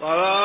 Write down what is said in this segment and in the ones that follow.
صلاة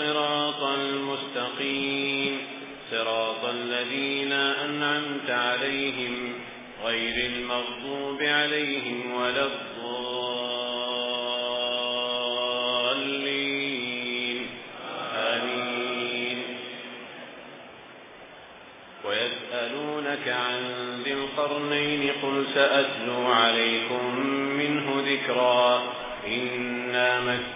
الصراط المستقيم. صراط الذين أنعمت عليهم غير المغضوب عليهم ولا الضالين. آمين. ويسألونك عن ذي القرنين قل سأتلو عليكم منه ذكرا.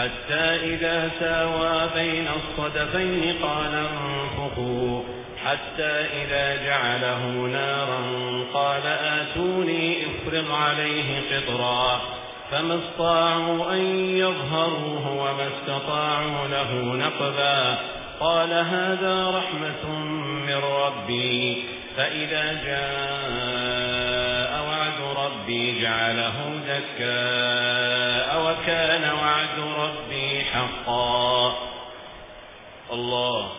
حتى إذا ساوى بين الصدفين قال انفقوا. حتى إذا جعله نارا قال آتوني افرغ عليه قطرا. فما استطاعوا أن يظهروه وما استطاعوا له نقبا. قال هذا رحمة من ربي. فإذا جاء ربي جعله دكاء وكان وعد ربي حقا. الله.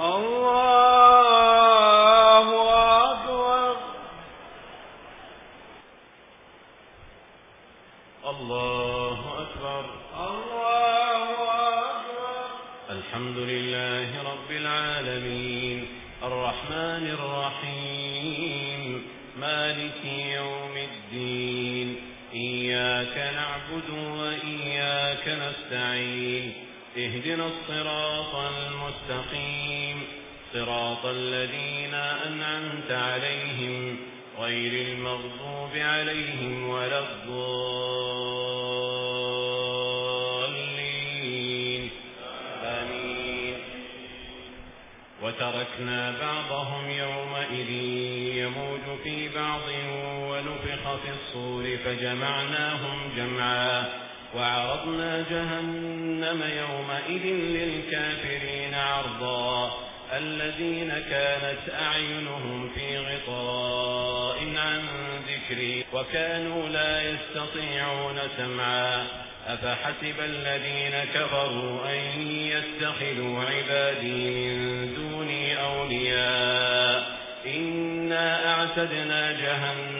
الله. نعبد وإياك نستعين اهدنا الصراط المستقيم. صراط الذين أنعمت عليهم غير المغضوب عليهم ولا الضالين. آمين. وتركنا بعضهم يومئذ يموج في بعض في الصور فجمعناهم جمعا وعرضنا جهنم يومئذ للكافرين عرضا الذين كانت أعينهم في غطاء عن ذكري وكانوا لا يستطيعون سمعا أفحسب الذين كفروا أن يستخلوا عبادي من دوني أولياء إنا أعتدنا جهنم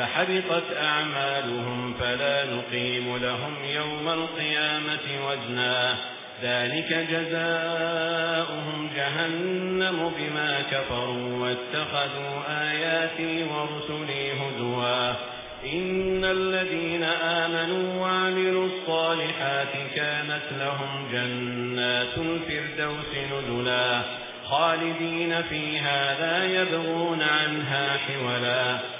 فحبطت أعمالهم فلا نقيم لهم يوم القيامة وزنا ذلك جزاؤهم جهنم بما كفروا واتخذوا آياتي ورسلي هدوا إن الذين آمنوا وعملوا الصالحات كانت لهم جنات الفردوس نزلا. خالدين فيها لا يبغون عنها حولا.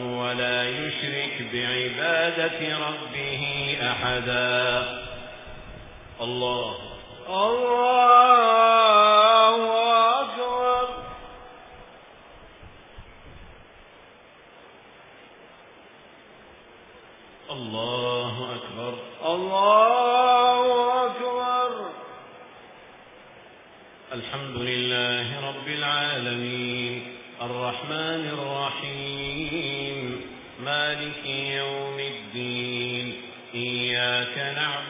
يشرك بعبادة ربه أحدا. الله. الله أكبر. الله أكبر. الله أكبر. الحمد لله رب العالمين. الرحمن الرحيم.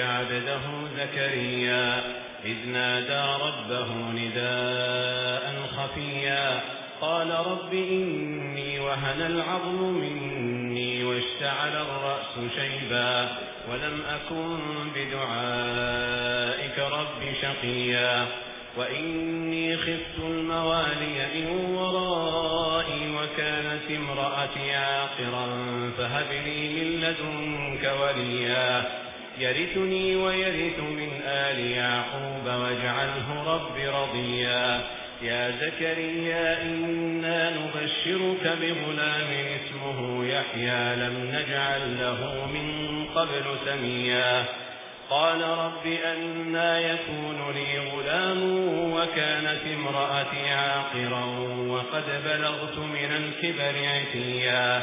عبده زكريا إذ نادى ربه نداء خفيا. قال رب إني وهن العظم مني واشتعل الرأس شيبا. ولم أكن بدعائك رب شقيا. وإني خفت الموالي من ورائي وكانت امرأتي عاقرا فهب لي من لدنك وليا. يرثني ويرث من آل يعقوب واجعله رب رضيا. يا زكريا إنا نبشرك بغلام اسمه يحيى لم نجعل له من قبل سميا. قال رب أنا يكون لي غلام وكانت امرأتي عاقرا وقد بلغت من الكبر عتيا.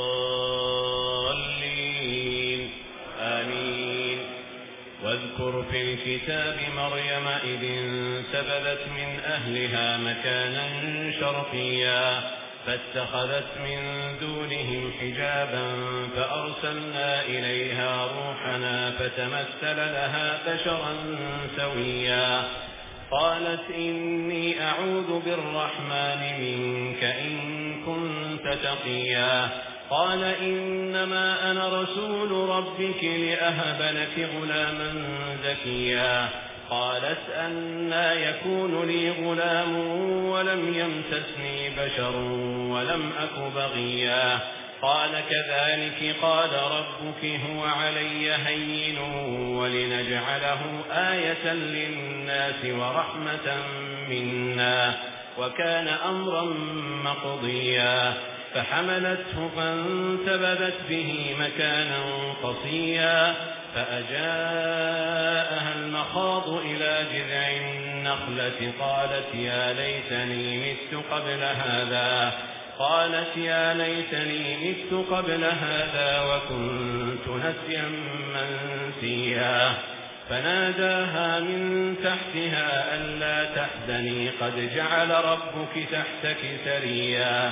في الكتاب مريم إذ انتبذت من أهلها مكانا شرقيا فاتخذت من دونهم حجابا فأرسلنا إليها روحنا فتمثل لها بشرا سويا. قالت إني أعوذ بالرحمن منك إن كنت تقيا. قال إنما أنا رسول ربك لأهب لك غلاما زكيا قالت أنا يكون لي غلام ولم يمسسني بشر ولم أك بغيا قال كذلك قال ربك هو علي هين ولنجعله آية للناس ورحمة منا وكان أمرا مقضيا فحملته فانتبذت به مكانا قصيا فأجاءها المخاض إلى جذع النخلة قالت يا ليتني مت قبل هذا قالت يا ليتني مت قبل هذا وكنت نسيا منسيا فناداها من تحتها ألا تحزني قد جعل ربك تحتك سريا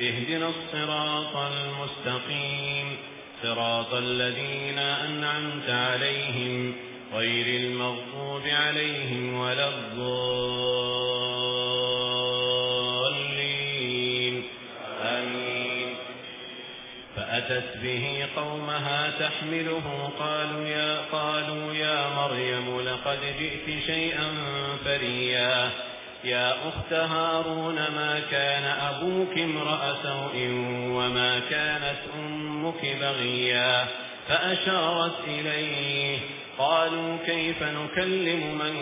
اهدنا الصراط المستقيم. صراط الذين أنعمت عليهم غير المغضوب عليهم ولا الضالين. آمين. فأتت به قومها تحمله قالوا يا, قالوا يا مريم لقد جئت شيئا فريا. يا أخت هارون ما كان أبوك امرأ سوء وما كانت أمك بغيا؟ فأشارت إليه قالوا كيف نكلم من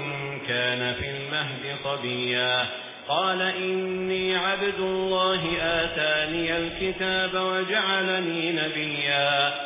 كان في المهد طبيا قال إني عبد الله آتاني الكتاب وجعلني نبيا.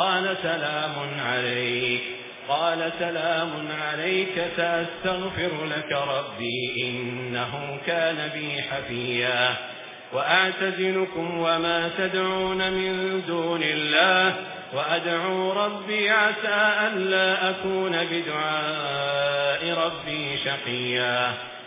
قال سلام عليك. قال سلام عليك سأستغفر لك ربي إنه كان بي حفيا. وأعتزلكم وما تدعون من دون الله. وأدعو ربي عسى أن لا أكون بدعاء ربي شقيا.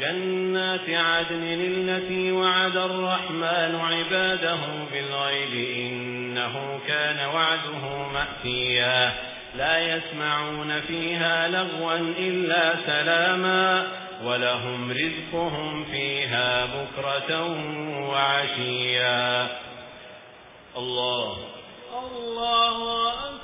جنات عدن التي وعد الرحمن عباده بالغيب إنه كان وعده مأتيا. لا يسمعون فيها لغوا إلا سلاما ولهم رزقهم فيها بكرة وعشيا. الله. الله أكبر.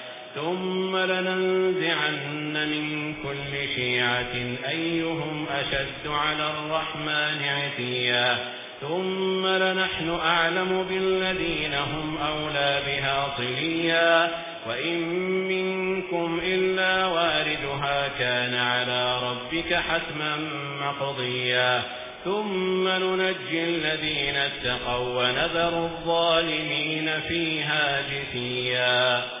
ثم لننزعن من كل شيعة أيهم أشد على الرحمن عتيا ثم لنحن أعلم بالذين هم أولى بها صليا وإن منكم إلا واردها كان على ربك حتما مقضيا ثم ننجي الذين اتقوا ونذر الظالمين فيها جثيا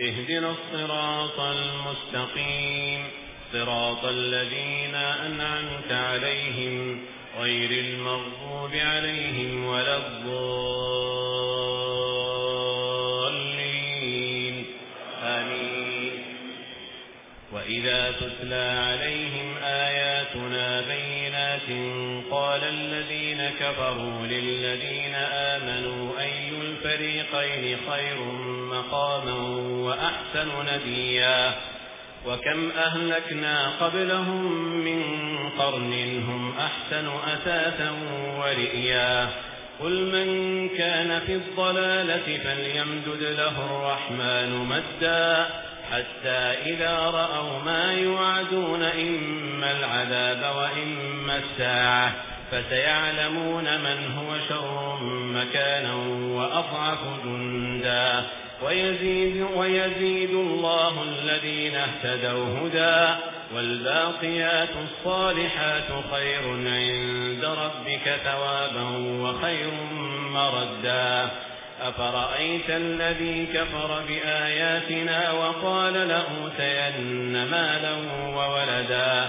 اهدنا الصراط المستقيم. صراط الذين أنعمت عليهم غير المغضوب عليهم ولا الضالين. آمين. وإذا تتلى عليهم آياتنا بينات قال الذين كفروا للذين آمنوا الفريقين خير مقاما وأحسن نبيا وكم أهلكنا قبلهم من قرن هم أحسن أساسا ورئيا قل من كان في الضلالة فليمدد له الرحمن مدا حتى إذا رأوا ما يوعدون إما العذاب وإما الساعة فسيعلمون من هو شر مكانا وأضعف جندا ويزيد, ويزيد الله الذين اهتدوا هدى والباقيات الصالحات خير عند ربك ثوابا وخير مردا أفرأيت الذي كفر بآياتنا وقال لأوتين مالا وولدا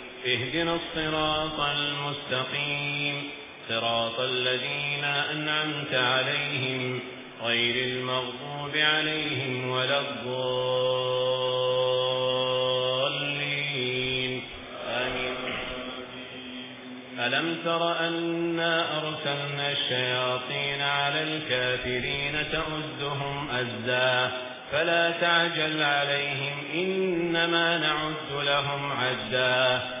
اهدنا الصراط المستقيم. صراط الذين أنعمت عليهم غير المغضوب عليهم ولا الضالين. آمين. ألم تر أنا أرسلنا الشياطين على الكافرين تأزهم أزا؟ فلا تعجل عليهم إنما نعد لهم عزاه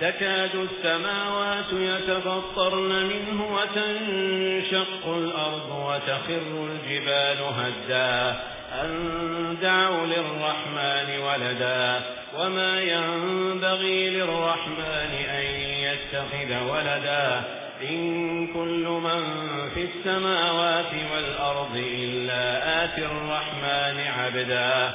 تكاد السماوات يتفطرن منه وتنشق الأرض وتخر الجبال هدا. أن دعوا للرحمن ولدا. وما ينبغي للرحمن أن يتخذ ولدا. إن كل من في السماوات والأرض إلا آتي الرحمن عبدا.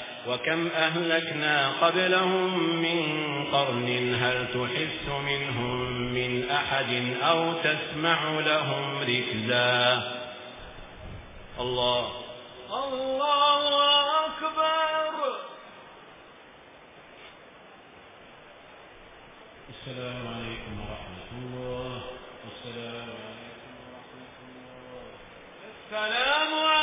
وكم أهلكنا قبلهم من قرن هل تحس منهم من أحد أو تسمع لهم ركزا الله الله أكبر. السلام عليكم ورحمة الله. السلام عليكم ورحمة الله. السلام عليكم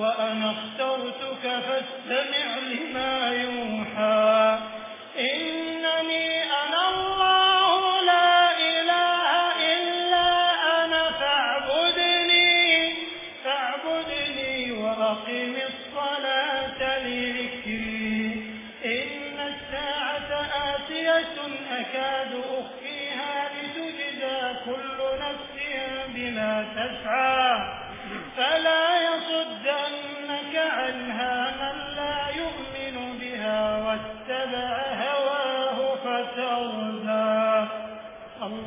وأنا اخترتك فاستمع لي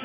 أنعمت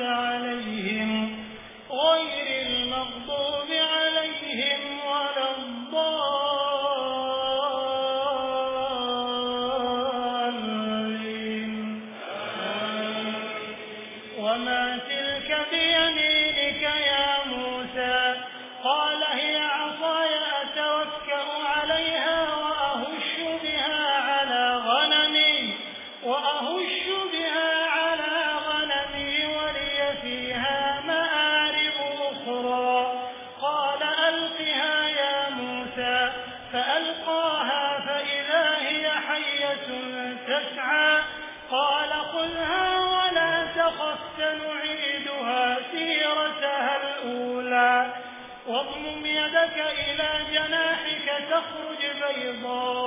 إلى جناحك تخرج بيضاء.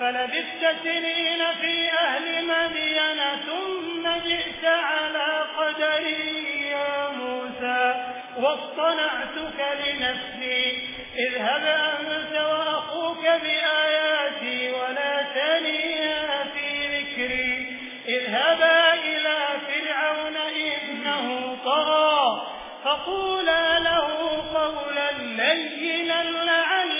فلبثت سنين في أهل مدينة ثم جئت على قدري يا موسى واصطنعتك لنفسي. اذهب أنت وأخوك بآياتي ولا تنيا في ذكري. اذهبا إلى فرعون إنه طغى فقولا له قولا لينا لعلي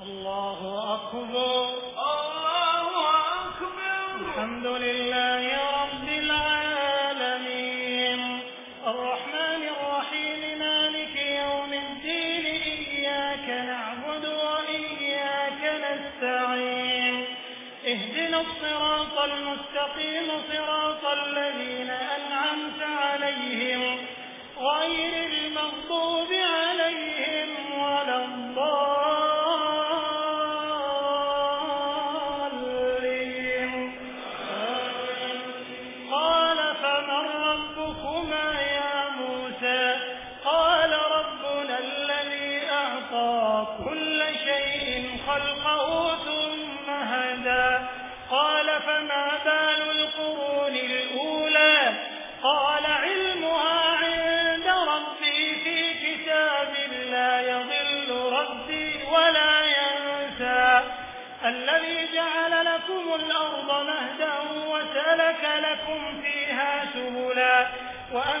اللہ اکبر لنا وأن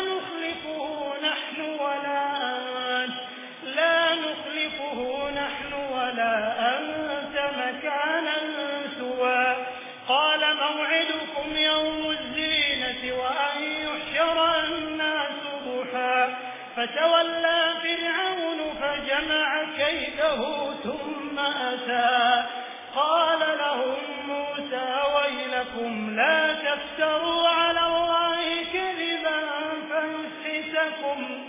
فتولى فرعون فجمع كيده ثم أتى قال لهم موسى ويلكم لا تفتروا على الله كذبا فيسحسكم,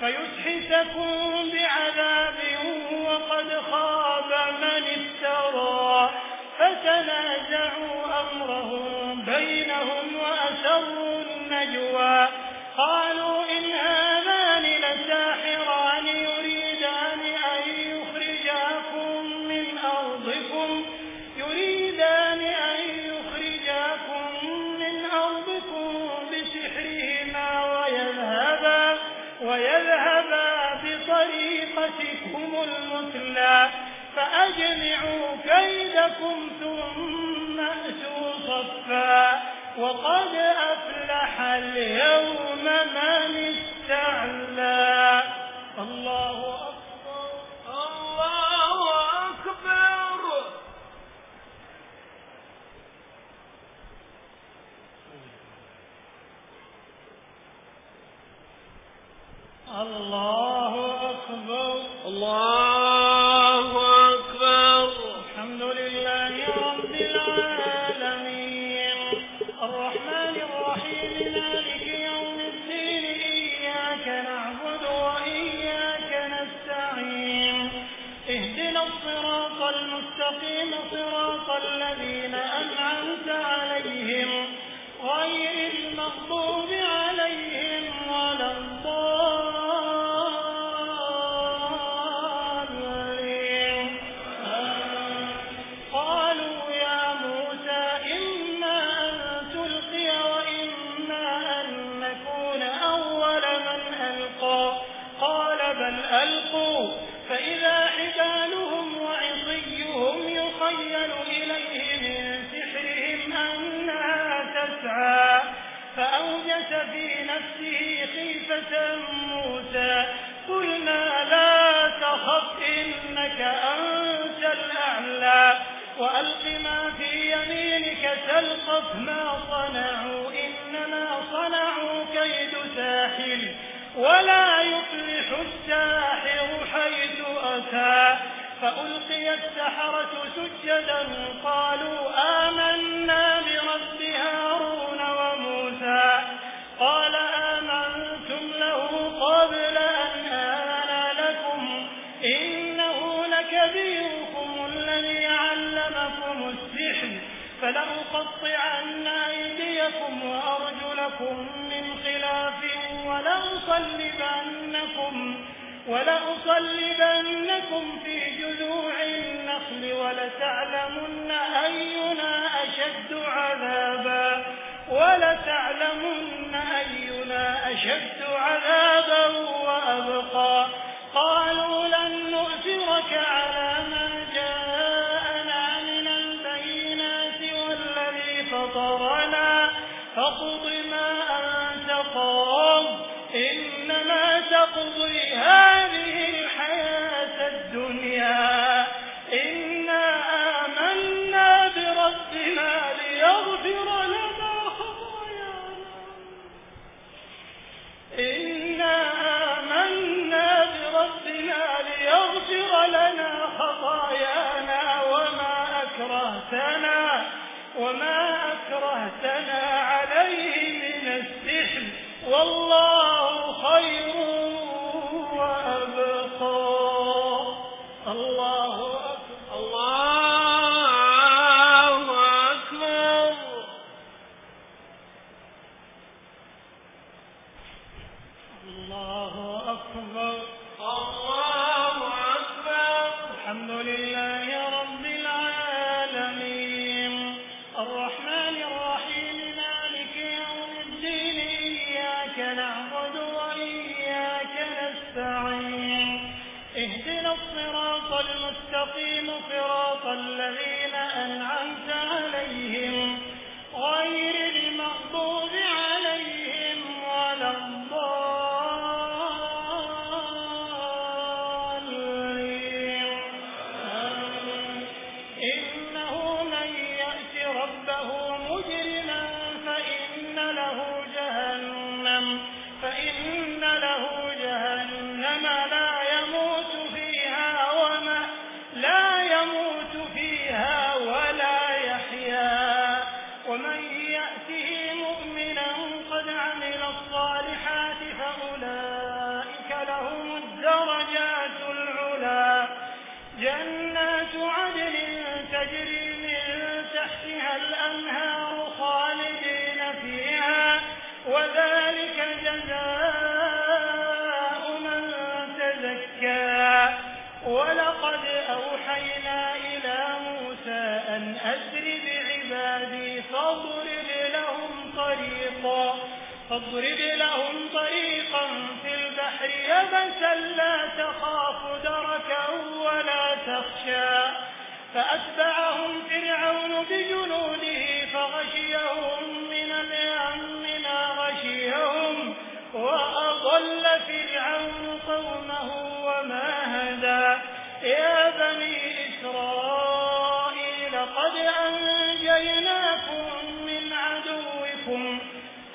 فيسحسكم بعذاب وقد خاب من افترى فتنازعوا أمرهم بينهم وأسروا النجوى قال ربكم ثم أتوا صفا وقد أفلح اليوم من استعلى. الله الله أكبر. الله أكبر. الله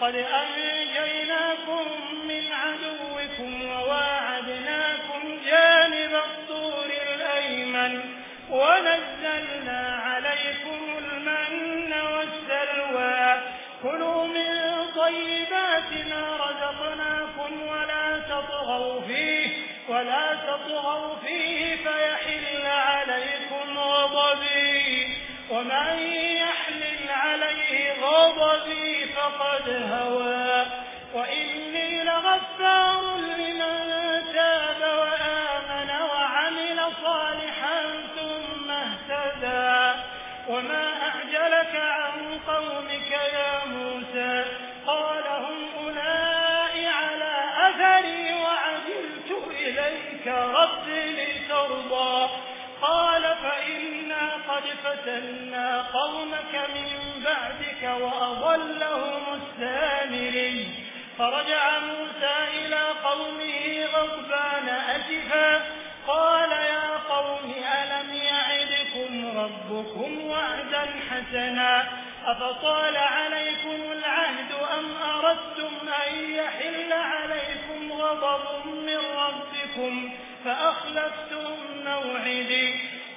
قد أمين. فتنا قومك من بعدك وأضلهم السامري فرجع موسى إلى قومه غضبان أجفا قال يا قوم ألم يعدكم ربكم وعدا حسنا أفطال عليكم العهد أم أردتم أن يحل عليكم غضب من ربكم فأخلفتم موعدي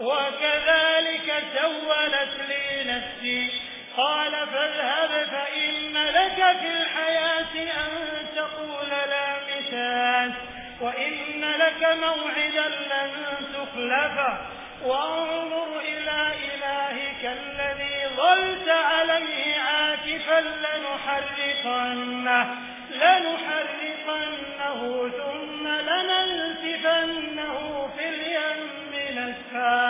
وكذلك سولت لي نفسي. قال فاذهب فإن لك في الحياة أن تقول لا مثال وإن لك موعدا لن تخلفه وانظر إلى إلهك الذي ظلت عليه عاكفا لنحرقنه لنحرقنه ثم لننسفنه في اليم نسفا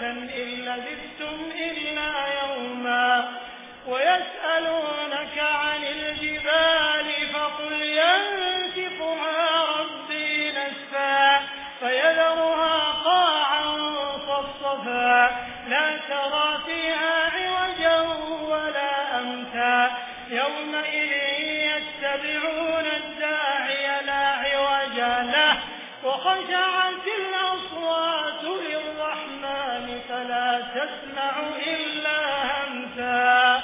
إن لبثتم إلا يوما ويسألونك عن الجبال فقل ينسفها ربي نسفا فيذرها قاعا صفصفا لا ترى فيها عوجا ولا أمتا يومئذ يتبعون الداعي لا عوج له وخشع تسمع إلا همسا.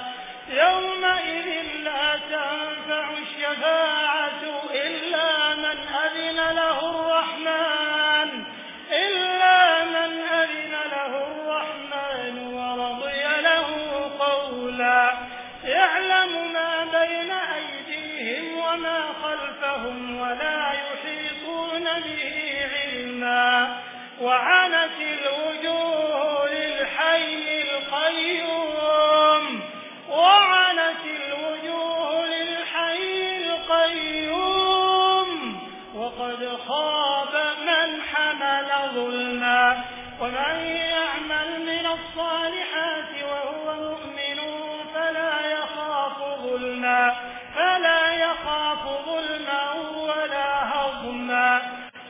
يومئذ لا تنفع الشفاعة إلا من أذن له الرحمن. إلا من أذن له الرحمن ورضي له قولا. يعلم ما بين أيديهم وما خلفهم ولا يحيطون به علما. وعنت الوجوه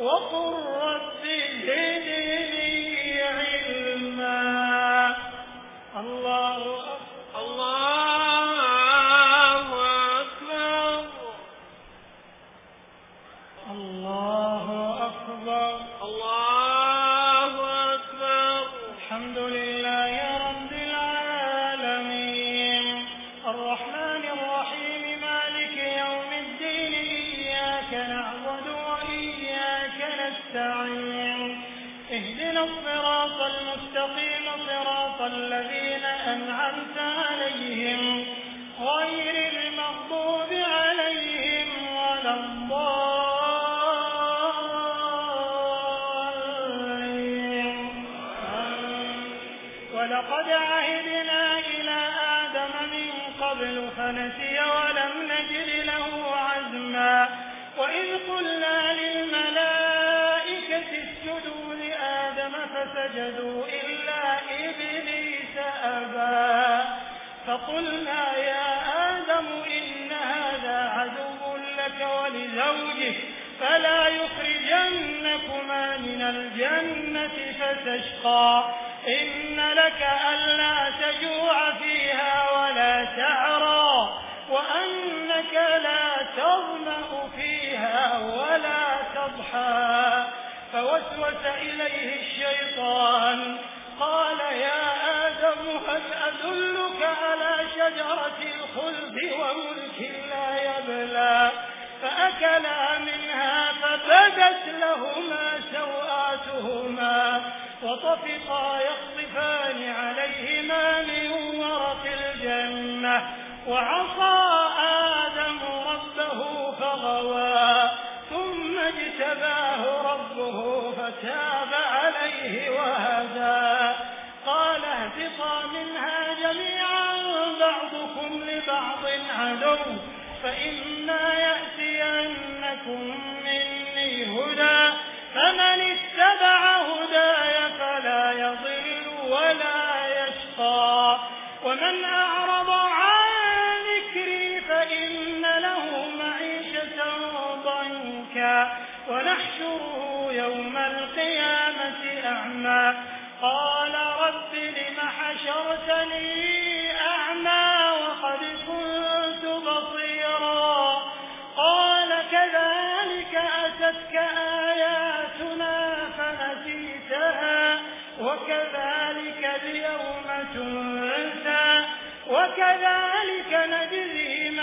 وقل رب هدني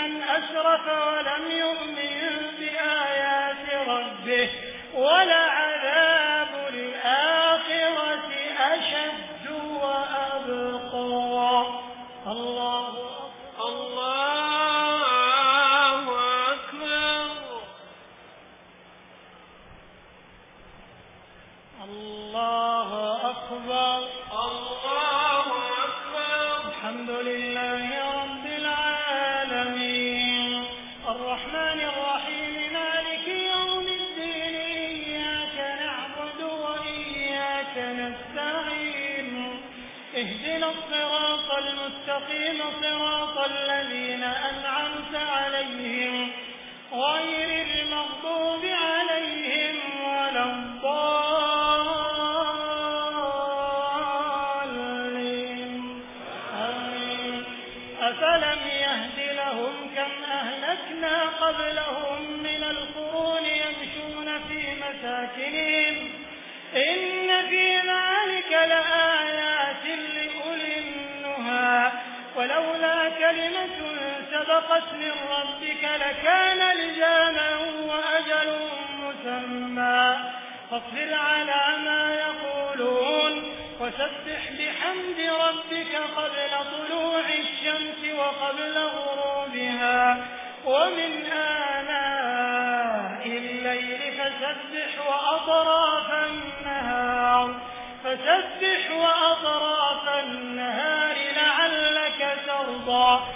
من أشرف ولم يؤمن بآيات ربه ولا نطقت من ربك لكان لجانا وأجل مسمى. فاصبر على ما يقولون وسبح بحمد ربك قبل طلوع الشمس وقبل غروبها. ومن آناء الليل فسبح وأطراف النهار. فسبح وأطراف النهار لعلك ترضى.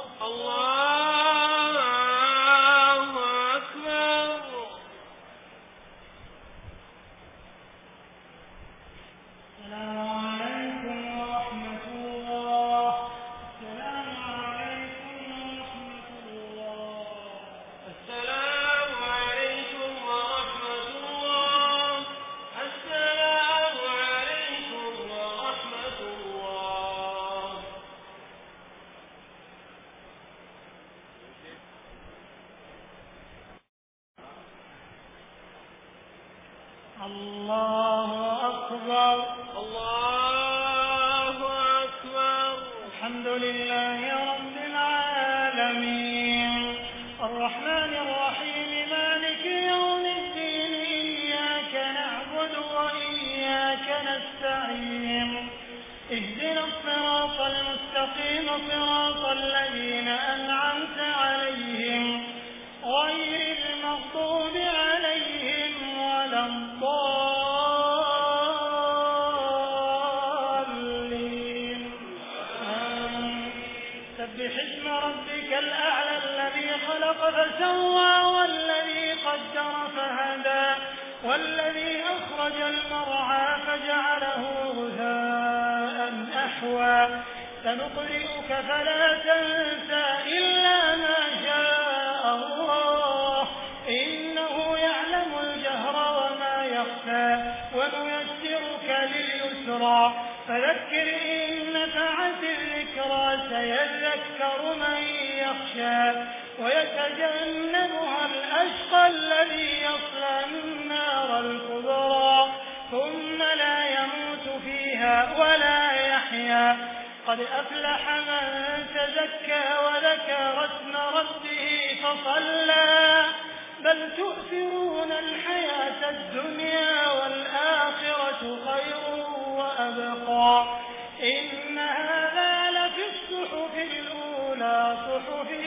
صحف